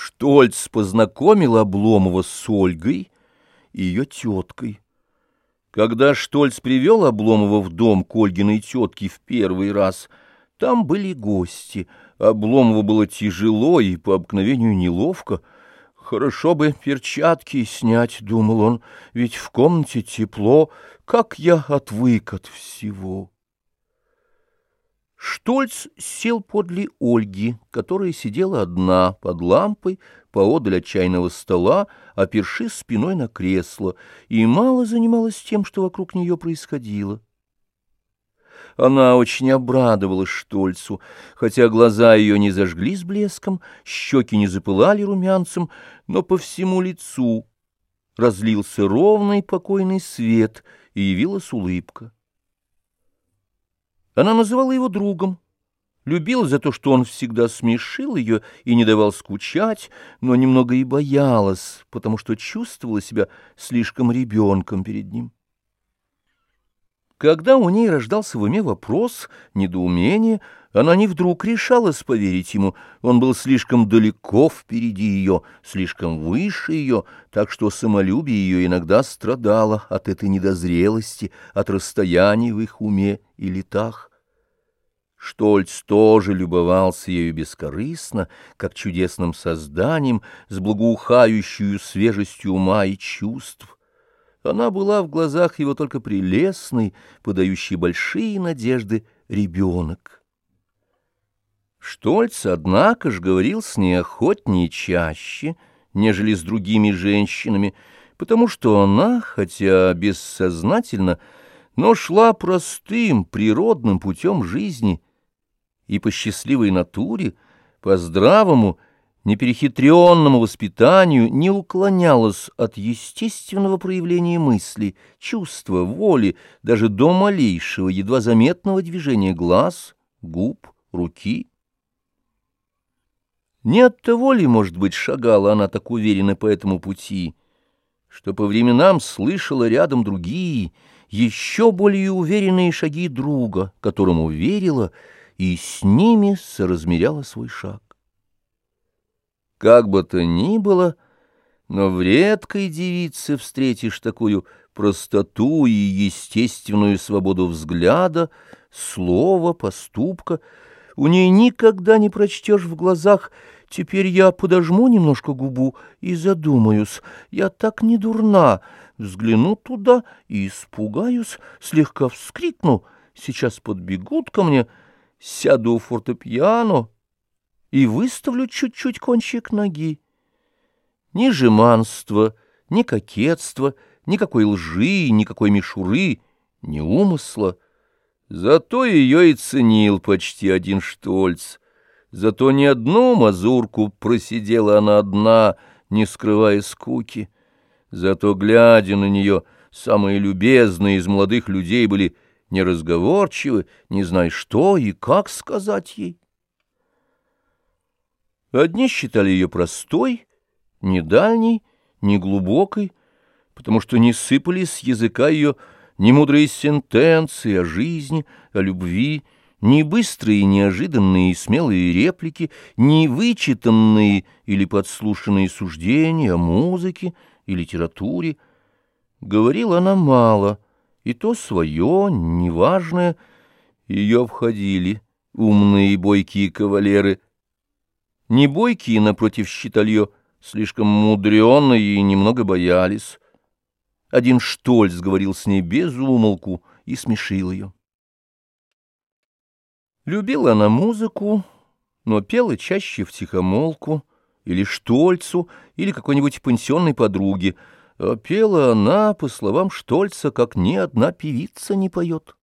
Штольц познакомил Обломова с Ольгой и ее теткой. Когда Штольц привел Обломова в дом к Ольгиной тетке в первый раз, там были гости. Обломову было тяжело и по обыкновению неловко. «Хорошо бы перчатки снять», — думал он, — «ведь в комнате тепло, как я отвык от всего». Штольц сел подле Ольги, которая сидела одна под лампой поодаль от чайного стола, оперши спиной на кресло, и мало занималась тем, что вокруг нее происходило. Она очень обрадовалась Штольцу, хотя глаза ее не зажглись блеском, щеки не запылали румянцем, но по всему лицу разлился ровный покойный свет, и явилась улыбка. Она называла его другом, любила за то, что он всегда смешил ее и не давал скучать, но немного и боялась, потому что чувствовала себя слишком ребенком перед ним. Когда у ней рождался в уме вопрос, недоумение, она не вдруг решалась поверить ему. Он был слишком далеко впереди ее, слишком выше ее, так что самолюбие ее иногда страдало от этой недозрелости, от расстояний в их уме и летах. Штольц тоже любовался ею бескорыстно, как чудесным созданием, с благоухающую свежестью ума и чувств. Она была в глазах его только прелестной, подающей большие надежды ребенок. Штольц, однако ж, говорил с ней охотнее чаще, нежели с другими женщинами, потому что она, хотя бессознательно, но шла простым, природным путем жизни — и по счастливой натуре, по здравому, неперехитренному воспитанию не уклонялась от естественного проявления мысли, чувства, воли, даже до малейшего, едва заметного движения глаз, губ, руки. Не от того ли, может быть, шагала она так уверенно по этому пути, что по временам слышала рядом другие, еще более уверенные шаги друга, которому верила, и с ними соразмеряла свой шаг. Как бы то ни было, но в редкой девице встретишь такую простоту и естественную свободу взгляда, слова, поступка. У ней никогда не прочтешь в глазах «Теперь я подожму немножко губу и задумаюсь. Я так не дурна. Взгляну туда и испугаюсь, слегка вскрикну. Сейчас подбегут ко мне» сяду у фортепиано и выставлю чуть-чуть кончик ноги. Ни жеманства, ни кокетства, никакой лжи, никакой мишуры, ни умысла. Зато ее и ценил почти один Штольц. Зато ни одну мазурку просидела она одна, не скрывая скуки. Зато, глядя на нее, самые любезные из молодых людей были — неразговорчивы, не зная, что и как сказать ей. Одни считали ее простой, не дальней, не глубокой, потому что не сыпали с языка ее ни мудрые сентенции о жизни, о любви, ни быстрые, неожиданные и смелые реплики, ни вычитанные или подслушанные суждения о музыке и литературе. Говорила она мало — и то свое, неважное. Ее входили умные и бойкие кавалеры. Не бойкие, напротив, считали ее слишком мудренной и немного боялись. Один Штольц говорил с ней без умолку и смешил ее. Любила она музыку, но пела чаще в тихомолку, или Штольцу, или какой-нибудь пансионной подруге — а пела она, по словам Штольца, как ни одна певица не поет.